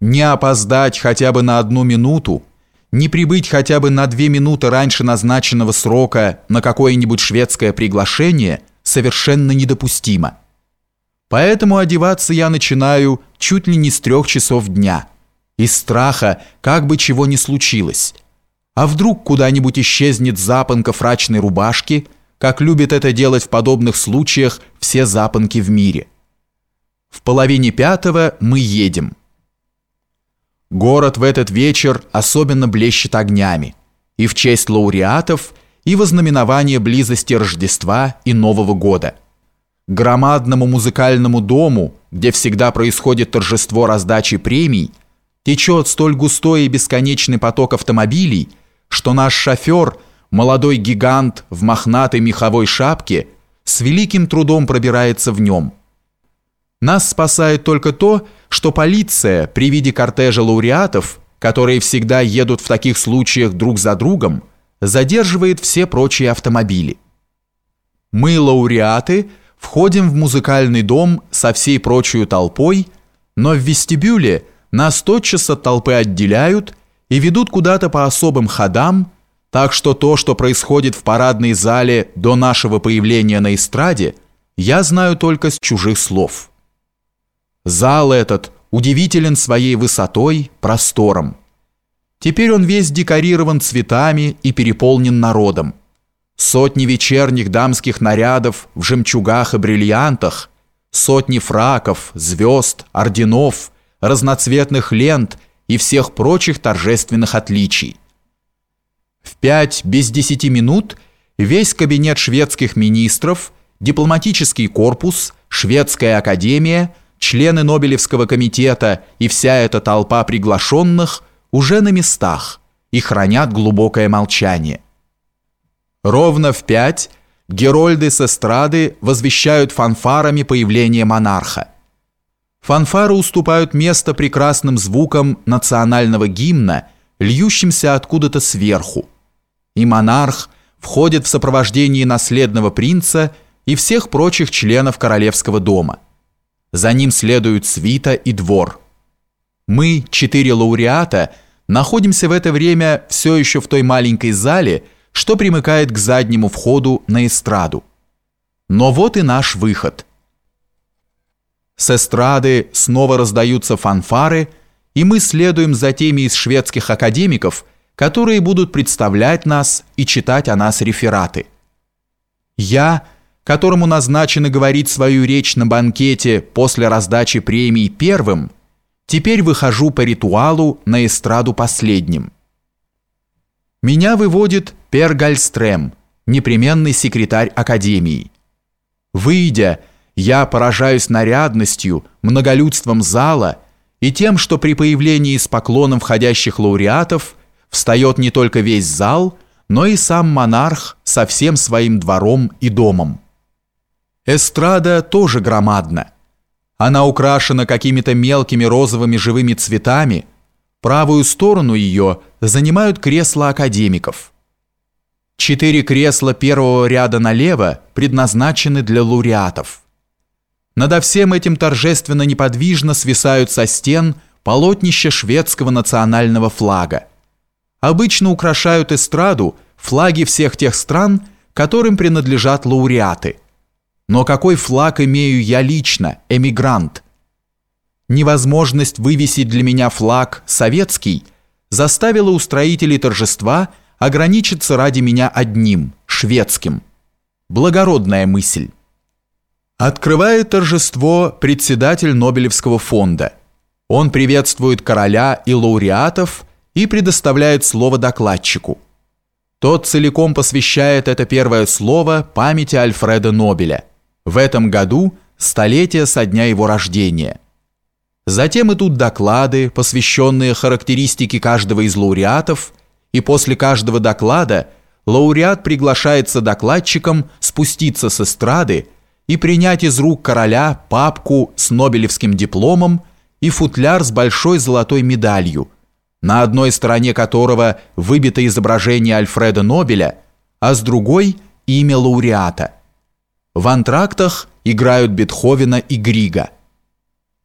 Не опоздать хотя бы на одну минуту, не прибыть хотя бы на две минуты раньше назначенного срока на какое-нибудь шведское приглашение совершенно недопустимо. Поэтому одеваться я начинаю чуть ли не с трех часов дня, из страха, как бы чего ни случилось. А вдруг куда-нибудь исчезнет запонка фрачной рубашки, как любят это делать в подобных случаях все запонки в мире. В половине пятого мы едем. Город в этот вечер особенно блещет огнями. И в честь лауреатов, и во знаменование близости Рождества и Нового года. Громадному музыкальному дому, где всегда происходит торжество раздачи премий, течет столь густой и бесконечный поток автомобилей, что наш шофер, молодой гигант в мохнатой меховой шапке, с великим трудом пробирается в нем – нас спасает только то, что полиция при виде кортежа лауреатов, которые всегда едут в таких случаях друг за другом, задерживает все прочие автомобили. Мы, лауреаты, входим в музыкальный дом со всей прочей толпой, но в вестибюле нас тотчас от толпы отделяют и ведут куда-то по особым ходам, так что то, что происходит в парадной зале до нашего появления на эстраде, я знаю только с чужих слов. Зал этот удивителен своей высотой, простором. Теперь он весь декорирован цветами и переполнен народом. Сотни вечерних дамских нарядов в жемчугах и бриллиантах, сотни фраков, звезд, орденов, разноцветных лент и всех прочих торжественных отличий. В пять без десяти минут весь кабинет шведских министров, дипломатический корпус, шведская академия – члены Нобелевского комитета и вся эта толпа приглашенных уже на местах и хранят глубокое молчание. Ровно в пять герольды с эстрады возвещают фанфарами появление монарха. Фанфары уступают место прекрасным звукам национального гимна, льющимся откуда-то сверху. И монарх входит в сопровождении наследного принца и всех прочих членов королевского дома – за ним следуют свита и двор. Мы, четыре лауреата, находимся в это время все еще в той маленькой зале, что примыкает к заднему входу на эстраду. Но вот и наш выход. С эстрады снова раздаются фанфары, и мы следуем за теми из шведских академиков, которые будут представлять нас и читать о нас рефераты. Я – которому назначено говорить свою речь на банкете после раздачи премий первым, теперь выхожу по ритуалу на эстраду последним. Меня выводит Пер Гальстрем, непременный секретарь Академии. Выйдя, я поражаюсь нарядностью, многолюдством зала и тем, что при появлении с поклоном входящих лауреатов встает не только весь зал, но и сам монарх со всем своим двором и домом. Эстрада тоже громадна. Она украшена какими-то мелкими розовыми живыми цветами. Правую сторону ее занимают кресла академиков. Четыре кресла первого ряда налево предназначены для лауреатов. Надо всем этим торжественно неподвижно свисают со стен полотнища шведского национального флага. Обычно украшают эстраду флаги всех тех стран, которым принадлежат лауреаты – но какой флаг имею я лично, эмигрант? Невозможность вывесить для меня флаг советский заставила устроителей торжества ограничиться ради меня одним, шведским. Благородная мысль. Открывает торжество председатель Нобелевского фонда. Он приветствует короля и лауреатов и предоставляет слово докладчику. Тот целиком посвящает это первое слово памяти Альфреда Нобеля – в этом году столетие со дня его рождения. Затем идут доклады, посвященные характеристике каждого из лауреатов, и после каждого доклада лауреат приглашается докладчиком спуститься с эстрады и принять из рук короля папку с Нобелевским дипломом и футляр с большой золотой медалью, на одной стороне которого выбито изображение Альфреда Нобеля, а с другой – имя лауреата – в антрактах играют Бетховена и Грига –